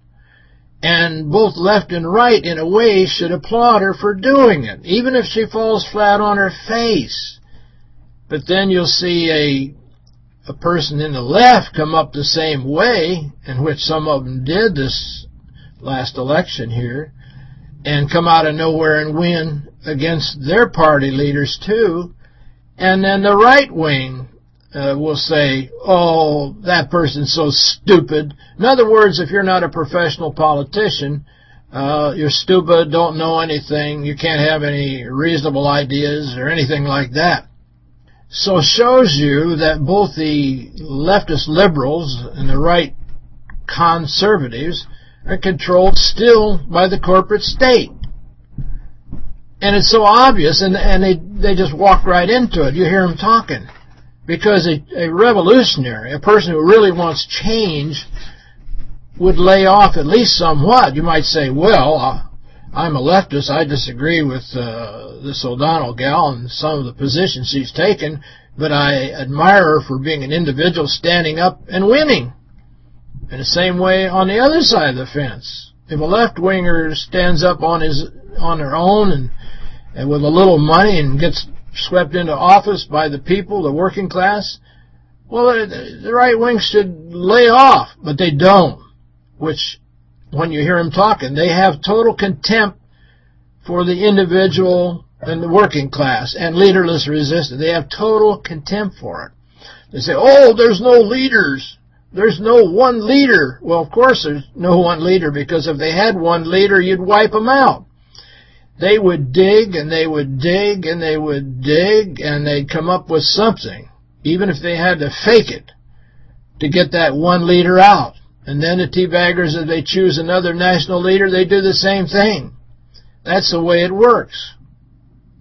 And both left and right, in a way, should applaud her for doing it, even if she falls flat on her face. But then you'll see a a person in the left come up the same way, in which some of them did this last election here, and come out of nowhere and win against their party leaders too. And then the right wing uh, will say, oh, that person's so stupid. In other words, if you're not a professional politician, uh, you're stupid, don't know anything, you can't have any reasonable ideas or anything like that. So it shows you that both the leftist liberals and the right conservatives are controlled still by the corporate state. And it's so obvious, and, and they, they just walk right into it. You hear them talking. Because a, a revolutionary, a person who really wants change, would lay off at least somewhat. You might say, well, I'm a leftist. I disagree with uh, this O'Donnell gal and some of the positions she's taken, but I admire her for being an individual standing up and winning. In the same way on the other side of the fence. If a left-winger stands up on his on their own and, and with a little money and gets swept into office by the people, the working class, well, the the right wing should lay off, but they don't, which when you hear them talking, they have total contempt for the individual and the working class and leaderless resistance. They have total contempt for it. They say, oh, there's no leaders. There's no one leader. Well, of course there's no one leader because if they had one leader, you'd wipe them out they would dig and they would dig and they would dig and they'd come up with something, even if they had to fake it, to get that one leader out. And then the teabaggers, if they choose another national leader, they do the same thing. That's the way it works.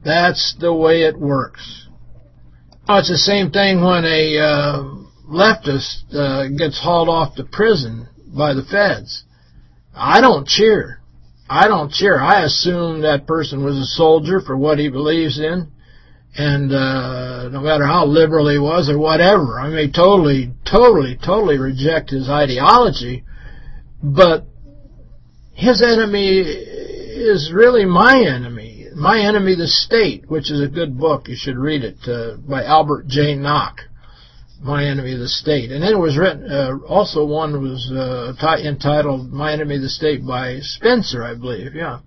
That's the way it works. It's the same thing when a uh, leftist uh, gets hauled off to prison by the feds. I don't cheer. I don't cheer. I assume that person was a soldier for what he believes in. And uh, no matter how liberal he was or whatever, I may totally, totally, totally reject his ideology. But his enemy is really my enemy. My Enemy, the State, which is a good book. You should read it, uh, by Albert J. Nock. My Enemy the State. And then it was written, uh, also one was uh, entitled My Enemy the State by Spencer, I believe, yeah.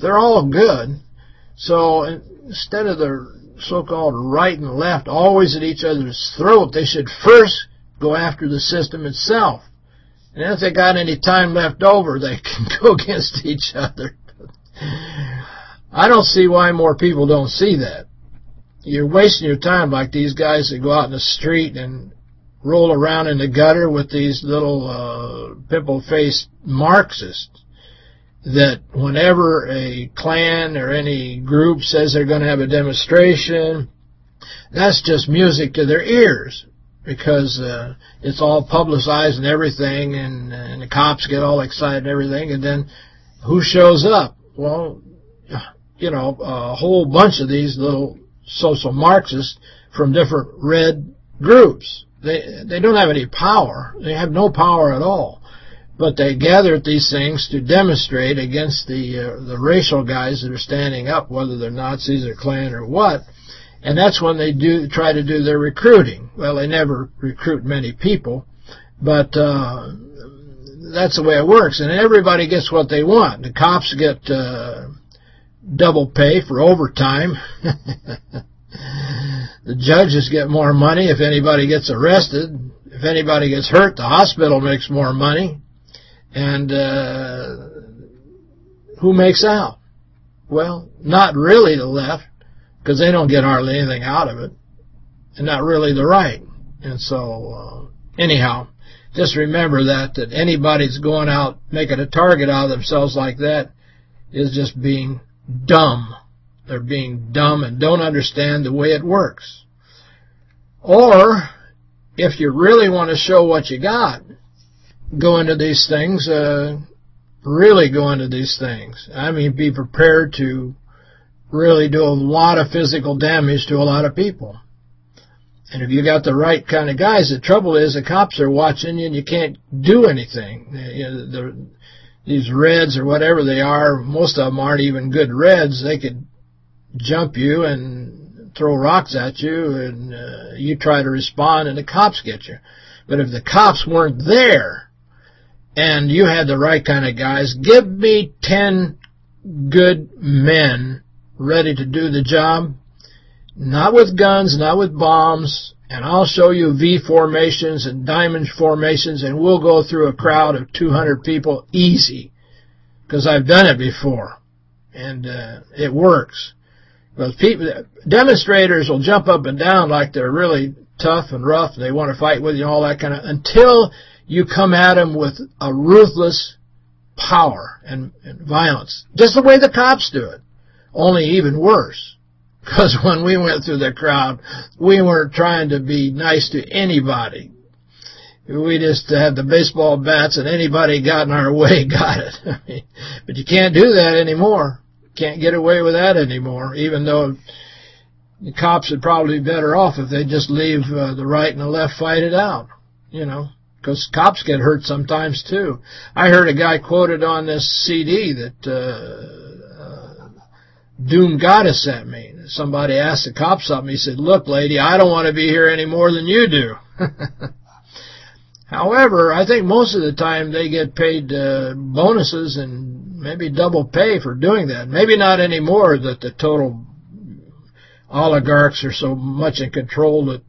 They're all good. So instead of the so-called right and left always at each other's throat, they should first go after the system itself. And if they got any time left over, they can go against each other. I don't see why more people don't see that you're wasting your time like these guys that go out in the street and roll around in the gutter with these little uh, pimple-faced Marxists that whenever a Klan or any group says they're going to have a demonstration, that's just music to their ears because uh, it's all publicized and everything, and, and the cops get all excited and everything, and then who shows up? Well, you know, a whole bunch of these little social Marxists from different red groups. They they don't have any power. They have no power at all. But they gather at these things to demonstrate against the uh, the racial guys that are standing up, whether they're Nazis or Klan or what. And that's when they do try to do their recruiting. Well, they never recruit many people, but uh, that's the way it works. And everybody gets what they want. The cops get uh, double pay for overtime. the judges get more money if anybody gets arrested. If anybody gets hurt, the hospital makes more money. And uh, who makes out? Well, not really the left, because they don't get hardly anything out of it, and not really the right. And so, uh, anyhow, just remember that, that anybody's going out making a target out of themselves like that is just being dumb. They're being dumb and don't understand the way it works. Or, if you really want to show what you got, go into these things uh, really go into these things. I mean, be prepared to really do a lot of physical damage to a lot of people. And if you got the right kind of guys, the trouble is the cops are watching you and you can't do anything. You know, these reds or whatever they are, most of them aren't even good reds. They could jump you and throw rocks at you and uh, you try to respond and the cops get you. But if the cops weren't there and you had the right kind of guys, give me 10 good men ready to do the job, not with guns, not with bombs, and I'll show you V formations and diamond formations, and we'll go through a crowd of 200 people easy, because I've done it before, and uh, it works. Because people, demonstrators will jump up and down like they're really tough and rough, and they want to fight with you and all that kind of, until you come at them with a ruthless power and, and violence, just the way the cops do it only even worse. Because when we went through the crowd, we weren't trying to be nice to anybody. We just had the baseball bats and anybody got in our way got it. but you can't do that anymore. Can't get away with that anymore, even though the cops would probably be better off if they just leave uh, the right and the left fight it out, you know, because cops get hurt sometimes too. I heard a guy quoted on this CD that uh, Doom Goddess sent me. Somebody asked the cop something. He said, look, lady, I don't want to be here any more than you do. However, I think most of the time they get paid uh, bonuses and maybe double pay for doing that. Maybe not anymore that the total oligarchs are so much in control that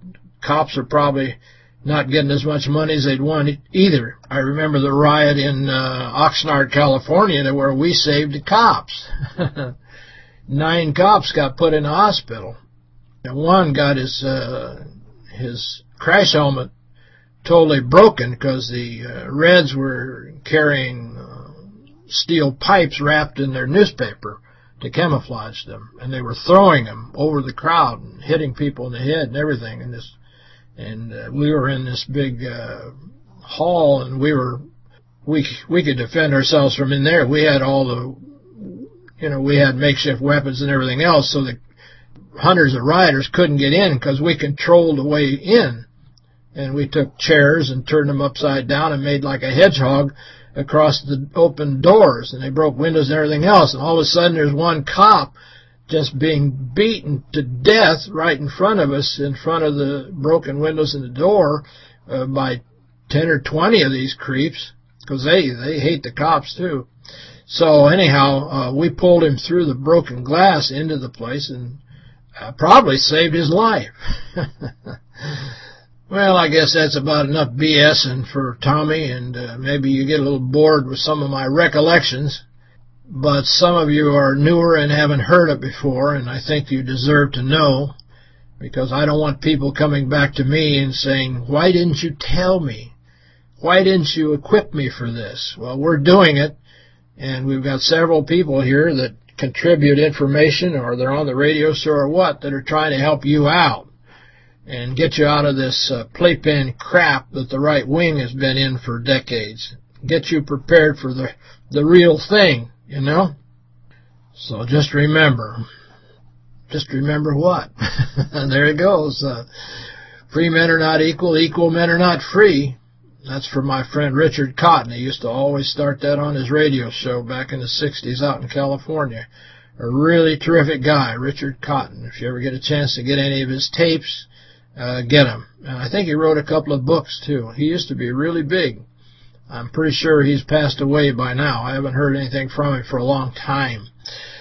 cops are probably not getting as much money as they'd want either. I remember the riot in uh, Oxnard, California, where we saved the cops. nine cops got put in the hospital. And one got his uh, his crash helmet totally broken because the uh, Reds were carrying uh, steel pipes wrapped in their newspaper to camouflage them, and they were throwing them over the crowd and hitting people in the head and everything. And this, and uh, we were in this big uh, hall, and we were we we could defend ourselves from in there. We had all the you know, we had makeshift weapons and everything else, so the hunters and riders couldn't get in because we controlled the way in. And we took chairs and turned them upside down and made like a hedgehog across the open doors. And they broke windows and everything else. And all of a sudden there's one cop just being beaten to death right in front of us, in front of the broken windows in the door uh, by 10 or 20 of these creeps because they, they hate the cops too. So anyhow, uh, we pulled him through the broken glass into the place and uh, probably saved his life. well, I guess that's about enough BSing for Tommy, and uh, maybe you get a little bored with some of my recollections. But some of you are newer and haven't heard it before, and I think you deserve to know, because I don't want people coming back to me and saying, why didn't you tell me? Why didn't you equip me for this? Well, we're doing it and we've got several people here that contribute information or they're on the radio show or what that are trying to help you out and get you out of this uh, playpen crap that the right wing has been in for decades. Get you prepared for the the real thing, you know? So just remember. Just remember what? there it goes. Uh, free men are not equal, equal men are not free. That's for my friend Richard Cotton. He used to always start that on his radio show back in the 60s out in California. A really terrific guy, Richard Cotton. If you ever get a chance to get any of his tapes, uh, get them. And I think he wrote a couple of books, too. He used to be really big. I'm pretty sure he's passed away by now. I haven't heard anything from him for a long time.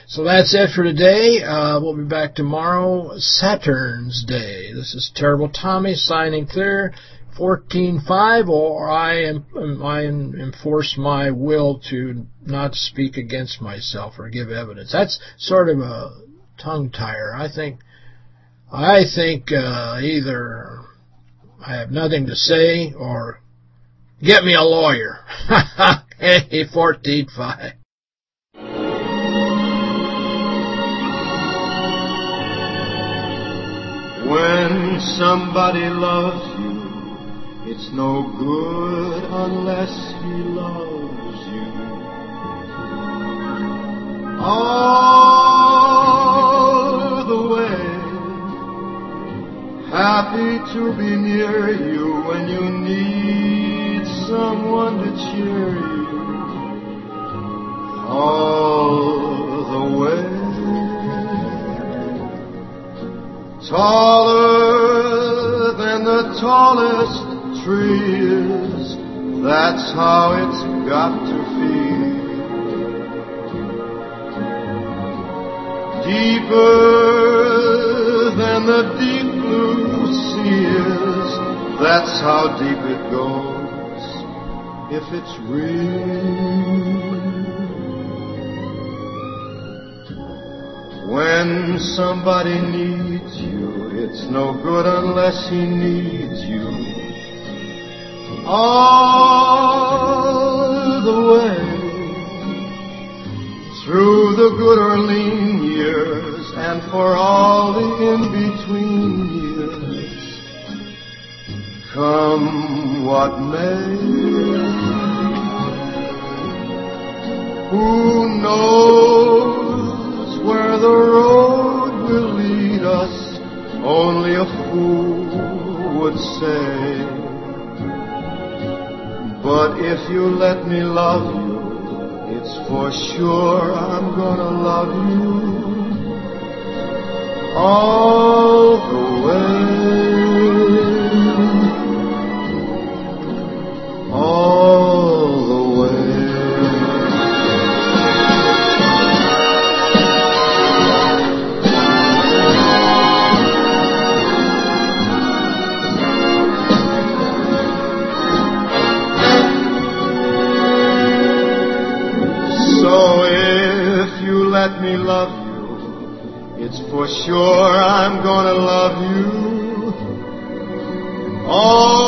So that's it for today. Uh, we'll be back tomorrow, Saturn's Day. This is Terrible Tommy signing clear. 14.5, or I am I enforce my will to not speak against myself or give evidence. That's sort of a tongue tire. I think I think uh, either I have nothing to say or get me a lawyer. hey, 14.5. When somebody loves you it's no good unless he loves you. all the way. Happy to be near you when you need someone to cheer you. All the way. Taller than the tallest trees. That's how it's got to feel. Deeper than the deep blue sea is. That's how deep it goes. If it's real. When somebody needs you, it's no good unless he needs you. All the way through the good or lean years and for all the in-between years. Come what may. Who knows where the road will lead us? Only a fool would say. But if you let me love you, it's for sure I'm gonna love you all the way. Let me love you, it's for sure I'm gonna love you. All